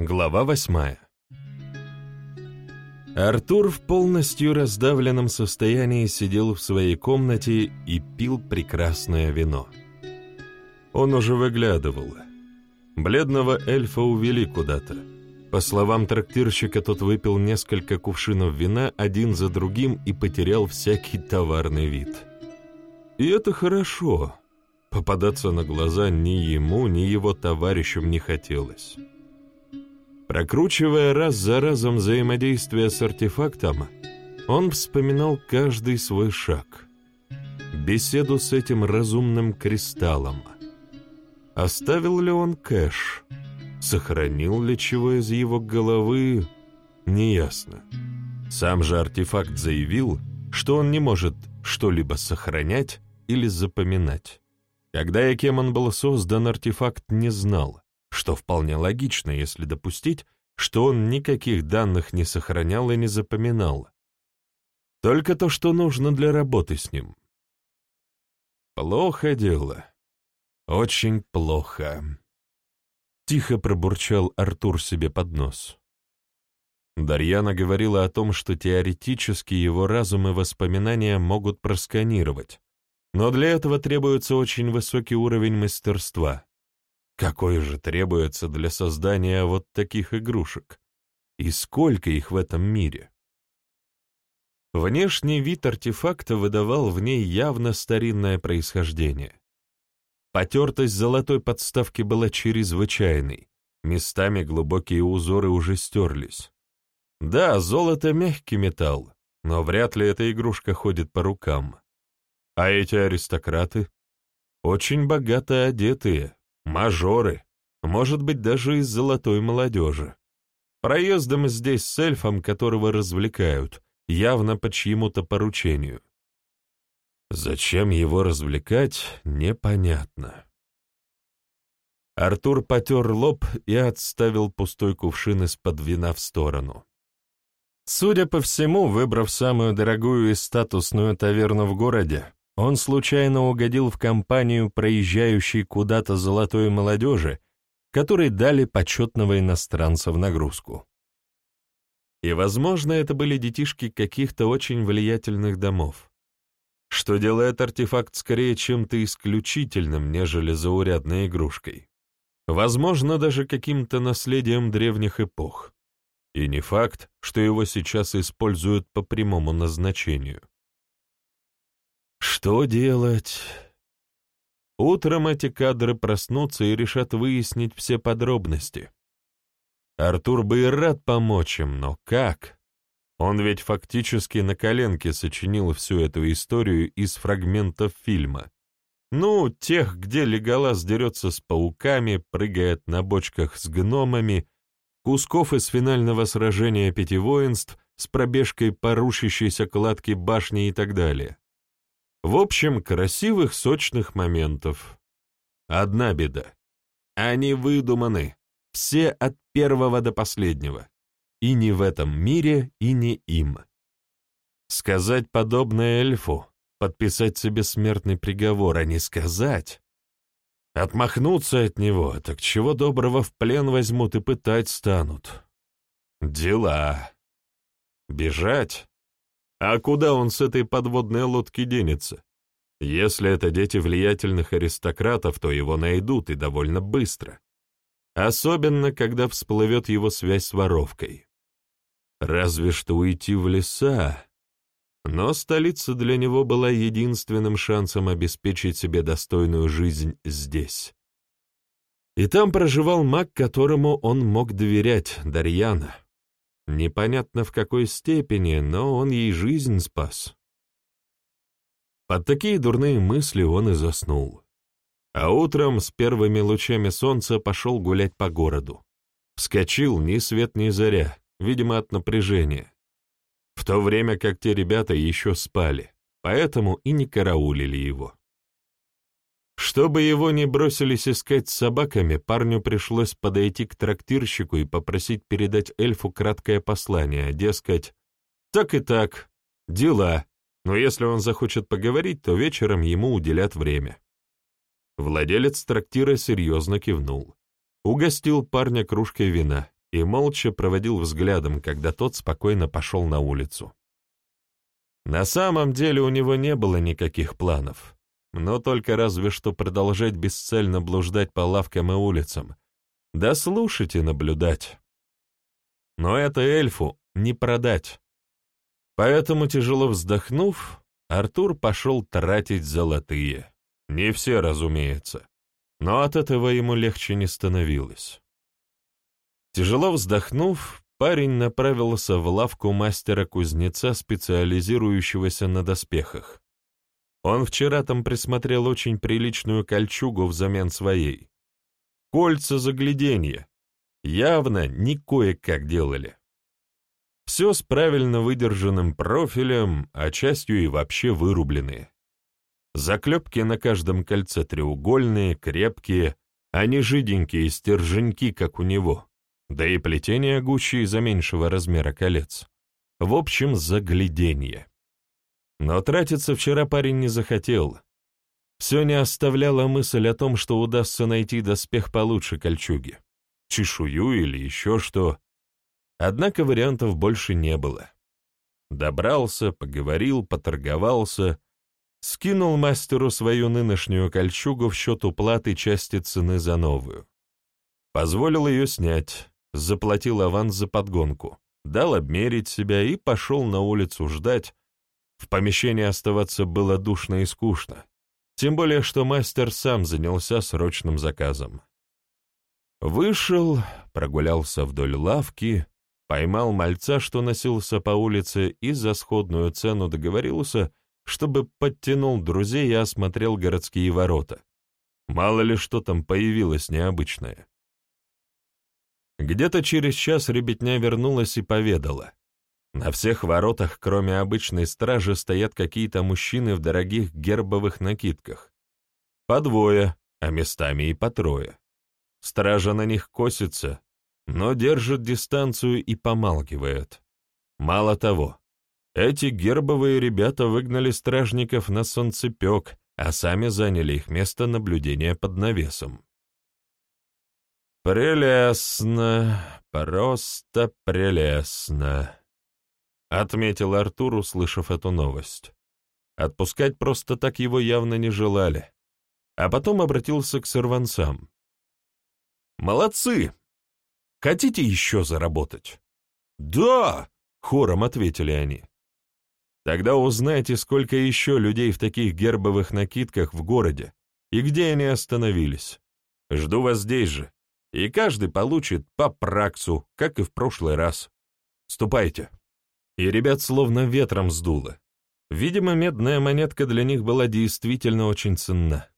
Глава восьмая. Артур в полностью раздавленном состоянии сидел в своей комнате и пил прекрасное вино. Он уже выглядывал. Бледного эльфа увели куда-то. По словам трактирщика, тот выпил несколько кувшинов вина один за другим и потерял всякий товарный вид. И это хорошо. Попадаться на глаза ни ему, ни его товарищам не хотелось. Прокручивая раз за разом взаимодействие с артефактом, он вспоминал каждый свой шаг. Беседу с этим разумным кристаллом. Оставил ли он кэш? Сохранил ли чего из его головы? Неясно. Сам же артефакт заявил, что он не может что-либо сохранять или запоминать. Когда и кем он был создан, артефакт не знал, что вполне логично, если допустить, что он никаких данных не сохранял и не запоминал. Только то, что нужно для работы с ним. Плохо дело. Очень плохо. Тихо пробурчал Артур себе под нос. Дарьяна говорила о том, что теоретически его разум и воспоминания могут просканировать, но для этого требуется очень высокий уровень мастерства. Какой же требуется для создания вот таких игрушек? И сколько их в этом мире? Внешний вид артефакта выдавал в ней явно старинное происхождение. Потертость золотой подставки была чрезвычайной, местами глубокие узоры уже стерлись. Да, золото — мягкий металл, но вряд ли эта игрушка ходит по рукам. А эти аристократы? Очень богато одетые, мажоры, может быть, даже из золотой молодежи. Проездом здесь с эльфом, которого развлекают, явно по чьему-то поручению. Зачем его развлекать, непонятно. Артур потер лоб и отставил пустой кувшин из-под вина в сторону. Судя по всему, выбрав самую дорогую и статусную таверну в городе, он случайно угодил в компанию проезжающей куда-то золотой молодежи, которой дали почетного иностранца в нагрузку. И, возможно, это были детишки каких-то очень влиятельных домов, что делает артефакт скорее чем-то исключительным, нежели заурядной игрушкой. Возможно, даже каким-то наследием древних эпох. И не факт, что его сейчас используют по прямому назначению. Что делать? Утром эти кадры проснутся и решат выяснить все подробности. Артур бы и рад помочь им, но как? Он ведь фактически на коленке сочинил всю эту историю из фрагментов фильма. Ну, тех, где Леголас дерется с пауками, прыгает на бочках с гномами, кусков из финального сражения пяти воинств с пробежкой по кладке башни и так далее. В общем, красивых, сочных моментов. Одна беда. Они выдуманы. Все от первого до последнего. И не в этом мире, и не им. Сказать подобное эльфу, подписать себе смертный приговор, а не сказать. Отмахнуться от него, так чего доброго в плен возьмут и пытать станут. Дела. Бежать? А куда он с этой подводной лодки денется? Если это дети влиятельных аристократов, то его найдут и довольно быстро. Особенно, когда всплывет его связь с воровкой. Разве что уйти в леса. Но столица для него была единственным шансом обеспечить себе достойную жизнь здесь. И там проживал маг, которому он мог доверять, Дарьяна. Непонятно в какой степени, но он ей жизнь спас. Под такие дурные мысли он и заснул. А утром с первыми лучами солнца пошел гулять по городу. Вскочил ни свет ни заря, видимо, от напряжения. В то время как те ребята еще спали, поэтому и не караулили его. Чтобы его не бросились искать с собаками, парню пришлось подойти к трактирщику и попросить передать эльфу краткое послание, дескать, «Так и так, дела, но если он захочет поговорить, то вечером ему уделят время». Владелец трактира серьезно кивнул. Угостил парня кружкой вина, и молча проводил взглядом, когда тот спокойно пошел на улицу. На самом деле у него не было никаких планов, но только разве что продолжать бесцельно блуждать по лавкам и улицам, да слушать и наблюдать. Но это эльфу не продать. Поэтому, тяжело вздохнув, Артур пошел тратить золотые. Не все, разумеется, но от этого ему легче не становилось. Тяжело вздохнув, парень направился в лавку мастера-кузнеца, специализирующегося на доспехах. Он вчера там присмотрел очень приличную кольчугу взамен своей. Кольца загляденья. Явно не кое-как делали. Все с правильно выдержанным профилем, а частью и вообще вырубленные. Заклепки на каждом кольце треугольные, крепкие, а не жиденькие стерженьки, как у него да и плетение гуще из-за меньшего размера колец. В общем, загляденье. Но тратиться вчера парень не захотел. Все не оставляла мысль о том, что удастся найти доспех получше кольчуги, чешую или еще что. Однако вариантов больше не было. Добрался, поговорил, поторговался, скинул мастеру свою нынешнюю кольчугу в счет уплаты части цены за новую. Позволил ее снять, заплатил аванс за подгонку, дал обмерить себя и пошел на улицу ждать. В помещении оставаться было душно и скучно, тем более что мастер сам занялся срочным заказом. Вышел, прогулялся вдоль лавки, поймал мальца, что носился по улице, и за сходную цену договорился, чтобы подтянул друзей и осмотрел городские ворота. Мало ли что там появилось необычное. Где-то через час ребятня вернулась и поведала. На всех воротах, кроме обычной стражи, стоят какие-то мужчины в дорогих гербовых накидках. По двое, а местами и по трое. Стража на них косится, но держит дистанцию и помалкивает. Мало того, эти гербовые ребята выгнали стражников на солнцепек, а сами заняли их место наблюдения под навесом. «Прелестно, просто прелестно», — отметил Артур, услышав эту новость. Отпускать просто так его явно не желали. А потом обратился к сорванцам. «Молодцы! Хотите еще заработать?» «Да!» — хором ответили они. «Тогда узнайте, сколько еще людей в таких гербовых накидках в городе и где они остановились. Жду вас здесь же и каждый получит по праксу, как и в прошлый раз. Ступайте. И ребят словно ветром сдуло. Видимо, медная монетка для них была действительно очень ценна.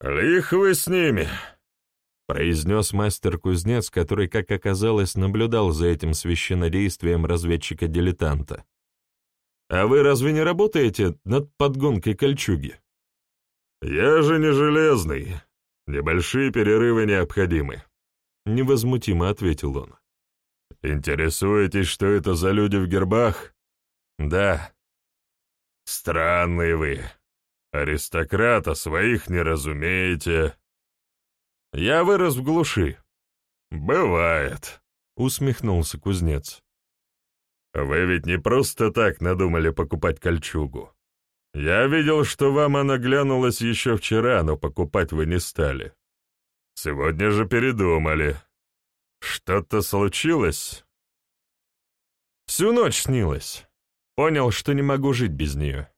«Лих вы с ними!» — произнес мастер-кузнец, который, как оказалось, наблюдал за этим священнодействием разведчика-дилетанта. «А вы разве не работаете над подгонкой кольчуги?» «Я же не железный. Небольшие перерывы необходимы», — невозмутимо ответил он. «Интересуетесь, что это за люди в гербах?» «Да». «Странные вы. Аристократа своих не разумеете». «Я вырос в глуши». «Бывает», — усмехнулся кузнец. «Вы ведь не просто так надумали покупать кольчугу. Я видел, что вам она глянулась еще вчера, но покупать вы не стали. Сегодня же передумали. Что-то случилось? Всю ночь снилось. Понял, что не могу жить без нее.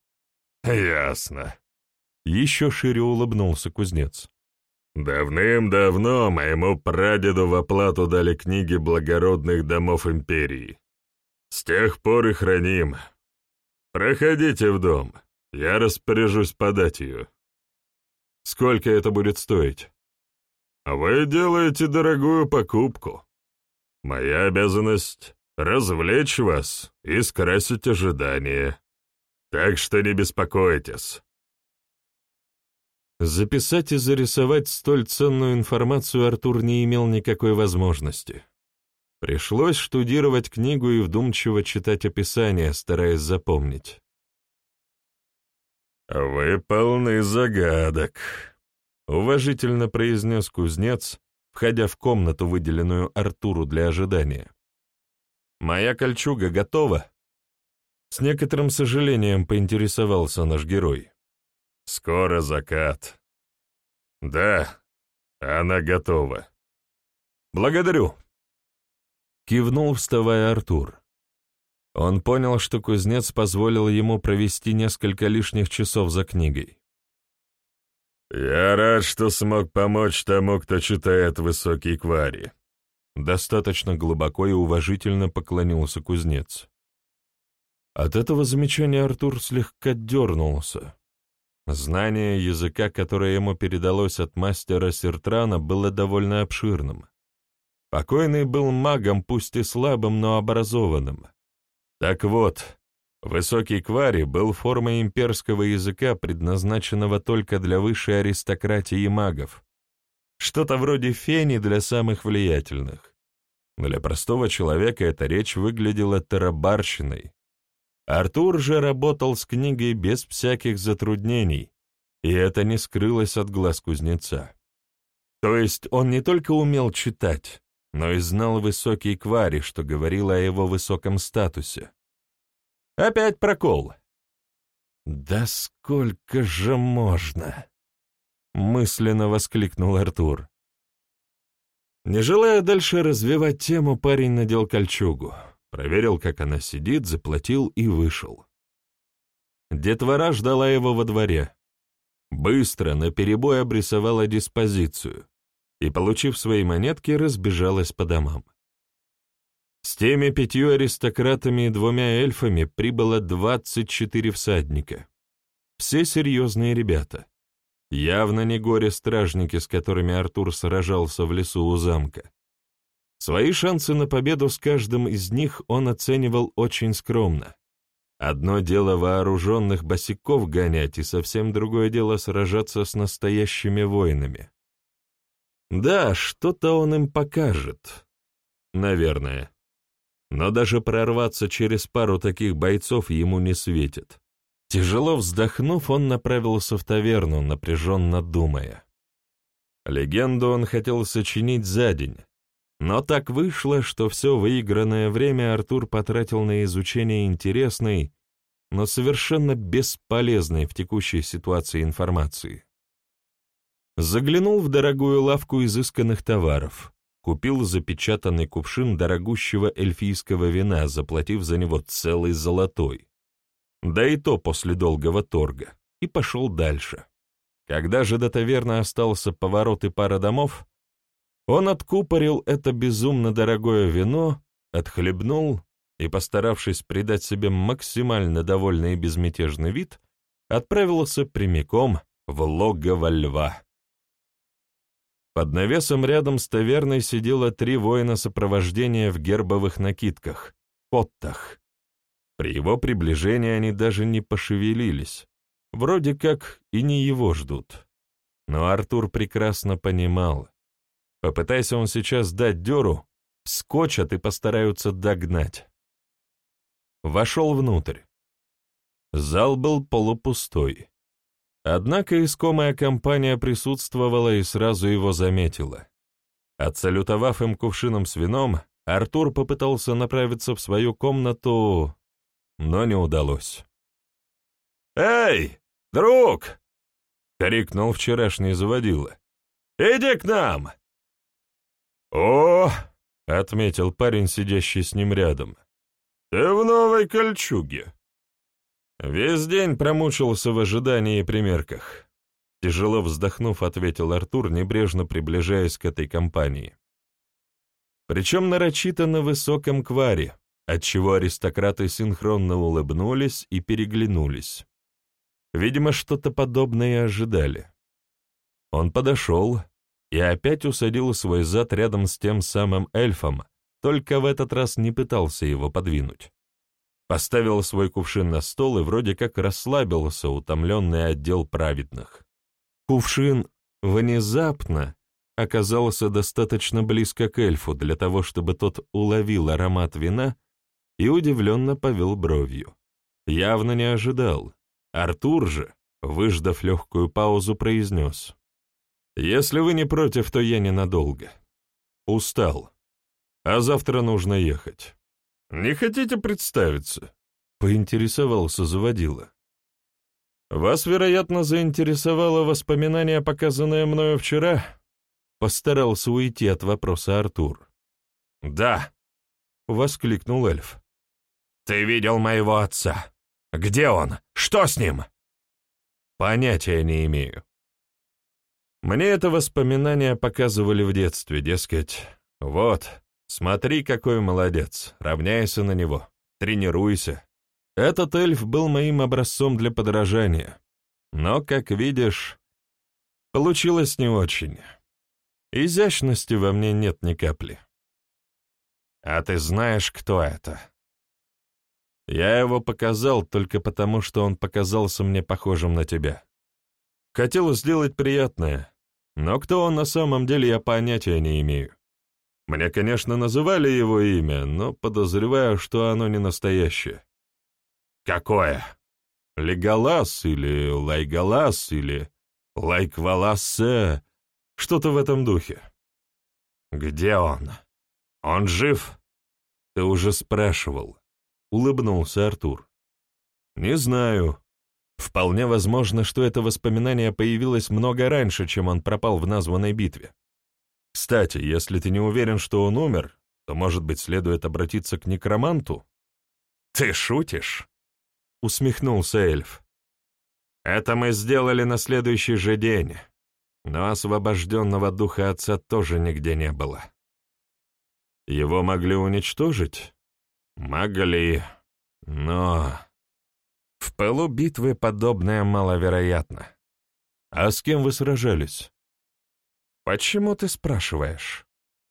Ясно. Еще шире улыбнулся кузнец. Давным-давно моему прадеду в оплату дали книги благородных домов империи. С тех пор и храним. Проходите в дом. Я распоряжусь подать ее. Сколько это будет стоить? Вы делаете дорогую покупку. Моя обязанность — развлечь вас и скрасить ожидания. Так что не беспокойтесь. Записать и зарисовать столь ценную информацию Артур не имел никакой возможности. Пришлось штудировать книгу и вдумчиво читать описание, стараясь запомнить. «Вы полны загадок», — уважительно произнес кузнец, входя в комнату, выделенную Артуру для ожидания. «Моя кольчуга готова?» С некоторым сожалением поинтересовался наш герой. «Скоро закат». «Да, она готова». «Благодарю», — кивнул, вставая Артур. Он понял, что кузнец позволил ему провести несколько лишних часов за книгой. «Я рад, что смог помочь тому, кто читает высокий квари». Достаточно глубоко и уважительно поклонился кузнец. От этого замечания Артур слегка дернулся. Знание языка, которое ему передалось от мастера Сертрана, было довольно обширным. Покойный был магом, пусть и слабым, но образованным. Так вот, высокий квари был формой имперского языка, предназначенного только для высшей аристократии и магов. Что-то вроде фени для самых влиятельных. Для простого человека эта речь выглядела тарабарщиной. Артур же работал с книгой без всяких затруднений, и это не скрылось от глаз кузнеца. То есть он не только умел читать, но и знал высокий квари, что говорило о его высоком статусе. Опять прокол. «Да сколько же можно?» — мысленно воскликнул Артур. Не желая дальше развивать тему, парень надел кольчугу, проверил, как она сидит, заплатил и вышел. Детвора ждала его во дворе. Быстро, наперебой обрисовала диспозицию и, получив свои монетки, разбежалась по домам. С теми пятью аристократами и двумя эльфами прибыло двадцать четыре всадника. Все серьезные ребята. Явно не горе-стражники, с которыми Артур сражался в лесу у замка. Свои шансы на победу с каждым из них он оценивал очень скромно. Одно дело вооруженных босиков гонять, и совсем другое дело сражаться с настоящими воинами. Да, что-то он им покажет. Наверное. Но даже прорваться через пару таких бойцов ему не светит. Тяжело вздохнув, он направился в таверну, напряженно думая. Легенду он хотел сочинить за день, но так вышло, что все выигранное время Артур потратил на изучение интересной, но совершенно бесполезной в текущей ситуации информации. Заглянул в дорогую лавку изысканных товаров, купил запечатанный кувшин дорогущего эльфийского вина, заплатив за него целый золотой. Да и то после долгого торга, и пошел дальше. Когда же до таверны остался поворот и пара домов, он откупорил это безумно дорогое вино, отхлебнул и, постаравшись придать себе максимально довольный и безмятежный вид, отправился прямиком в логово льва. Под навесом рядом с таверной сидело три воина сопровождения в гербовых накидках, поттах. При его приближении они даже не пошевелились, вроде как и не его ждут. Но Артур прекрасно понимал, Попытайся он сейчас дать дёру, вскочат и постараются догнать. Вошел внутрь. Зал был полупустой. Однако искомая компания присутствовала и сразу его заметила. Отсалютовав им кувшином с вином, Артур попытался направиться в свою комнату, но не удалось. «Эй, друг!» — крикнул вчерашний заводила. «Иди к нам!» «О!» — отметил парень, сидящий с ним рядом. «Ты в новой кольчуге!» Весь день промучился в ожидании и примерках. Тяжело вздохнув, ответил Артур, небрежно приближаясь к этой компании. Причем нарочито на высоком кваре, отчего аристократы синхронно улыбнулись и переглянулись. Видимо, что-то подобное ожидали. Он подошел, и опять усадил свой зад рядом с тем самым эльфом, только в этот раз не пытался его подвинуть. Поставил свой кувшин на стол и вроде как расслабился, утомленный отдел праведных. Кувшин внезапно оказался достаточно близко к эльфу для того, чтобы тот уловил аромат вина и удивленно повел бровью. Явно не ожидал. Артур же, выждав легкую паузу, произнес. «Если вы не против, то я ненадолго. Устал. А завтра нужно ехать. Не хотите представиться?» — поинтересовался заводила. «Вас, вероятно, заинтересовало воспоминание, показанное мною вчера?» Постарался уйти от вопроса Артур. «Да!» — воскликнул эльф. «Ты видел моего отца? Где он? Что с ним?» «Понятия не имею. Мне это воспоминание показывали в детстве, дескать, вот, смотри, какой молодец, равняйся на него, тренируйся. Этот эльф был моим образцом для подражания, но, как видишь, получилось не очень. Изящности во мне нет ни капли. А ты знаешь, кто это? Я его показал только потому, что он показался мне похожим на тебя. Хотел сделать приятное, но кто он на самом деле, я понятия не имею. Мне, конечно, называли его имя, но подозреваю, что оно не настоящее. Какое? Леголас или Лайголас или Лайкваласе, что-то в этом духе. Где он? Он жив? Ты уже спрашивал. Улыбнулся Артур. Не знаю. Вполне возможно, что это воспоминание появилось много раньше, чем он пропал в названной битве. Кстати, если ты не уверен, что он умер, то, может быть, следует обратиться к некроманту? Ты шутишь? Усмехнулся эльф. Это мы сделали на следующий же день, но освобожденного духа отца тоже нигде не было. Его могли уничтожить? Могли, но... В пылу битвы подобное маловероятно. А с кем вы сражались? Почему ты спрашиваешь?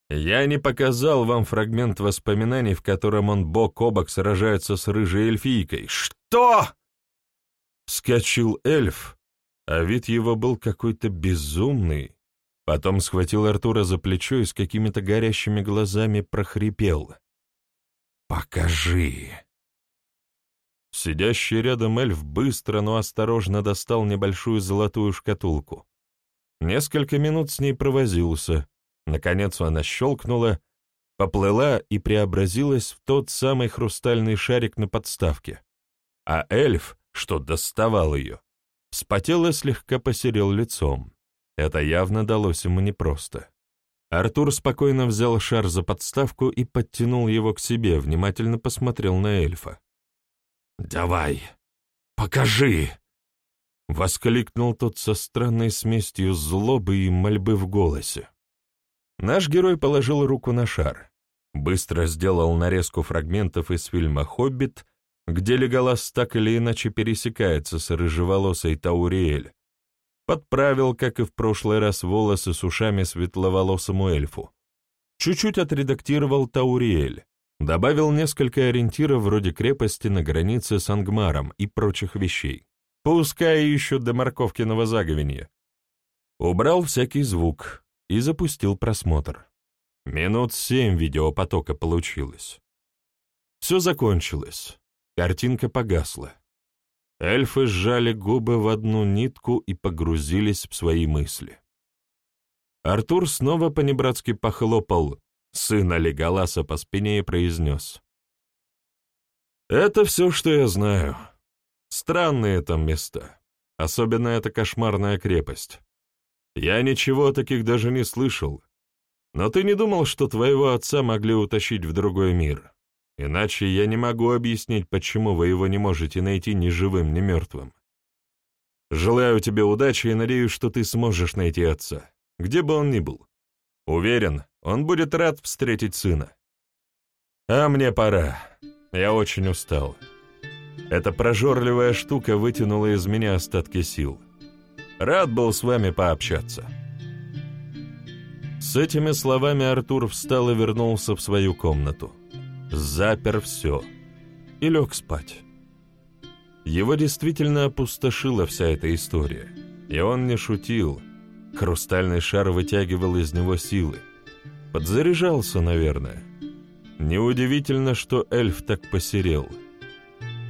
Я не показал вам фрагмент воспоминаний, в котором он бок о бок сражается с рыжей эльфийкой. Что? Вскочил эльф, а вид его был какой-то безумный. Потом схватил Артура за плечо и с какими-то горящими глазами прохрипел. «Покажи!» Сидящий рядом эльф быстро, но осторожно достал небольшую золотую шкатулку. Несколько минут с ней провозился. Наконец она щелкнула, поплыла и преобразилась в тот самый хрустальный шарик на подставке. А эльф, что доставал ее, вспотел и слегка посерел лицом. Это явно далось ему непросто. Артур спокойно взял шар за подставку и подтянул его к себе, внимательно посмотрел на эльфа. «Давай, покажи!» — воскликнул тот со странной смесью злобы и мольбы в голосе. Наш герой положил руку на шар, быстро сделал нарезку фрагментов из фильма «Хоббит», где Леголас так или иначе пересекается с рыжеволосой Тауриэль, подправил, как и в прошлый раз, волосы с ушами светловолосому эльфу, чуть-чуть отредактировал Тауриэль, Добавил несколько ориентиров вроде крепости на границе с Ангмаром и прочих вещей. Пускай ищут до морковкиного заговенья. Убрал всякий звук и запустил просмотр. Минут семь видеопотока получилось. Все закончилось. Картинка погасла. Эльфы сжали губы в одну нитку и погрузились в свои мысли. Артур снова понебратски похлопал сына Леголаса по спине и произнес. «Это все, что я знаю. Странные там места. Особенно эта кошмарная крепость. Я ничего таких даже не слышал. Но ты не думал, что твоего отца могли утащить в другой мир? Иначе я не могу объяснить, почему вы его не можете найти ни живым, ни мертвым. Желаю тебе удачи и надеюсь, что ты сможешь найти отца, где бы он ни был. Уверен, он будет рад встретить сына. А мне пора. Я очень устал. Эта прожорливая штука вытянула из меня остатки сил. Рад был с вами пообщаться. С этими словами Артур встал и вернулся в свою комнату. Запер все. И лег спать. Его действительно опустошила вся эта история. И он не шутил. Хрустальный шар вытягивал из него силы. Подзаряжался, наверное. Неудивительно, что эльф так посерел.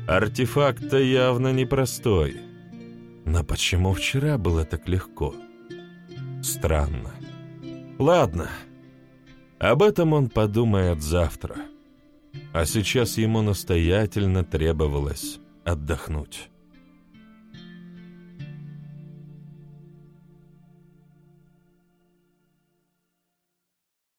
Артефакт-то явно непростой. Но почему вчера было так легко? Странно. Ладно. Об этом он подумает завтра. А сейчас ему настоятельно требовалось отдохнуть.